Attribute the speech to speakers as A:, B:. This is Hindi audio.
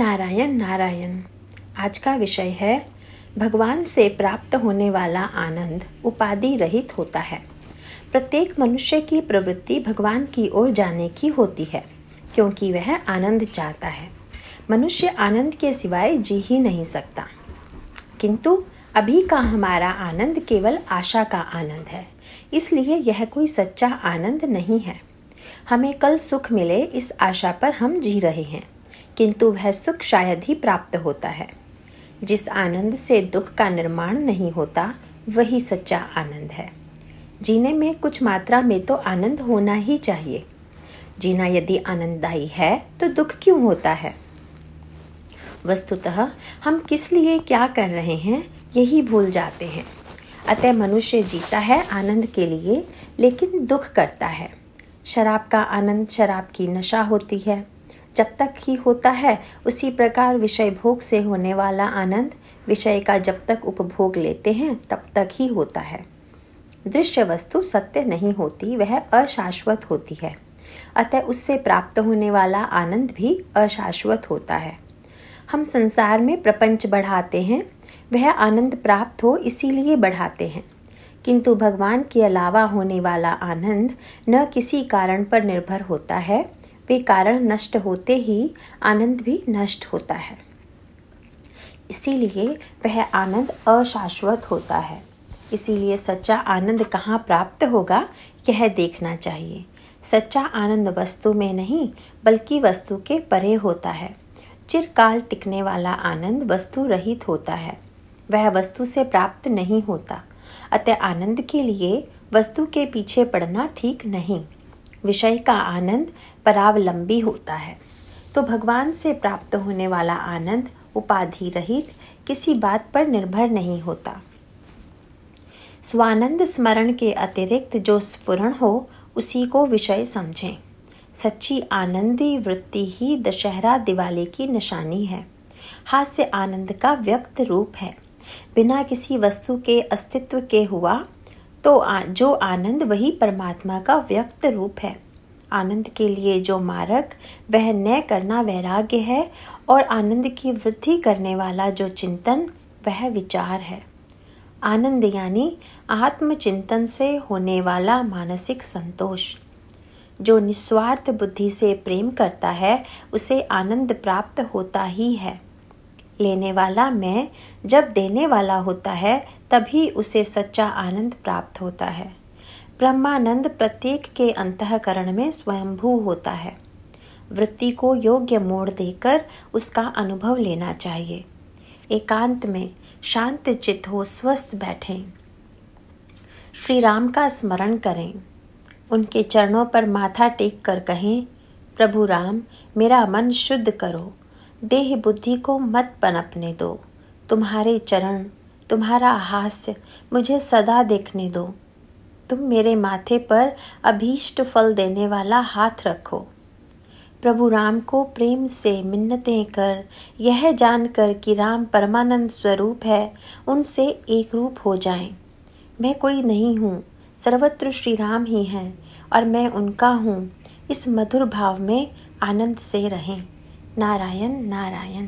A: नारायण नारायण। आज का विषय है, भगवान से प्राप्त होने वाला आनंद उपाधि रहित होता है। प्रत्येक मनुष्य की प्रवृत्ति भगवान की ओर जाने की होती है, क्योंकि वह आनंद चाहता है। मनुष्य आनंद के सिवाय जी ही नहीं सकता। किंतु अभी का हमारा आनंद केवल आशा का आनंद है, इसलिए यह कोई सच्चा आनंद नहीं है। हमें कल सुख मिले इस आशा पर हम जी रहे हैं। किंतु वह सुख शायद ही प्राप्त होता है। जिस आनंद से दुख का निर्माण नहीं होता, वही सच्चा आनंद है। जीने में कुछ मात्रा में तो आनंद होना ही चाहिए। जीना यदि आनंददायी है तो दुख क्यों होता है? वस्तुतः, हम किस लिए क्या कर रहे हैं, यही भूल जाते हैं। अतः मनुष्य जीता है आनंद के लिए, लेकिन दुख करता है। शराब का आनंद शराब की नशा होती है। जब तक ही होता है, उसी प्रकार विषय भोग से होने वाला आनंद, विषय का जब तक उपभोग लेते हैं, तब तक ही होता है। दृश्य वस्तु सत्य नहीं होती, वह अशाश्वत होती है। अतः उससे प्राप्त होने वाला आनंद भी अशाश्वत होता है। हम संसार में प्रपंच बढ़ाते हैं, वह आनंद प्राप्त हो, इसीलिए बढ़ाते हैं। किंतु भगवान के अलावा होने वाला आनंद न किसी कारण पर निर्भर होता है वे कारण नष्ट होते ही आनंद भी नष्ट होता है। इसीलिए वह आनंद अशाश्वत होता है। इसीलिए सच्चा आनंद कहाँ प्राप्त होगा, यह देखना चाहिए। सच्चा आनंद वस्तु में नहीं, बल्कि वस्तु के परे होता है। चिरकाल टिकने वाला आनंद वस्तु रहित होता है। वह वस्तु से प्राप्त नहीं होता। अतः आनंद के लिए वस्तु के पीछे पड़ना ठीक नहीं। विषय का आनंद परावलंबी होता है। तो भगवान से प्राप्त होने वाला आनंद उपाधि रहित किसी बात पर निर्भर नहीं होता। स्वानंद स्मरण के अतिरिक्त जो स्फुरण हो, उसी को विषय समझें। सच्ची आनंदी वृत्ति ही दशहरा दिवाली की निशानी है। हास्य आनंद का व्यक्त रूप है। बिना किसी वस्तु के अस्तित्व के हुआ तो जो आनंद वही परमात्मा का व्यक्त रूप है। आनंद के लिए जो मारक वह न करना वैराग्य है और आनंद की वृद्धि करने वाला जो चिंतन, वह विचार है। आनंद यानी आत्मचिंतन से होने वाला मानसिक संतोष। जो निस्वार्थ बुद्धि से प्रेम करता है, उसे आनंद प्राप्त होता ही है। लेने वाला मैं जब देने वाला होता है, तभी उसे सच्चा आनंद प्राप्त होता है। ब्रह्मानंद प्रत्येक के अंतकरण में स्वयंभू होता है। वृत्ति को योग्य मोड़ देकर उसका अनुभव लेना चाहिए। एकांत में शांत चित्त हो स्वस्थ बैठें। श्री राम का स्मरण करें। उनके चरणों पर माथा टेक कर कहें, प्रभु राम, मेरा मन शुद्ध करो। देह बुद्धि को मत पनपने दो। तुम्हारे चरण, तुम्हारा हास्य मुझे सदा देखने दो। तुम मेरे माथे पर अभीष्ट फल देने वाला हाथ रखो। प्रभु राम को प्रेम से मिन्नतें कर, यह जानकर कि राम परमानंद स्वरूप है, उनसे एक रूप हो जाएँ। मैं कोई नहीं हूँ, सर्वत्र श्री राम ही हैं, और मैं उनका हूँ। इस मधुर भाव में आनंद से रहें। नारायण नारायण।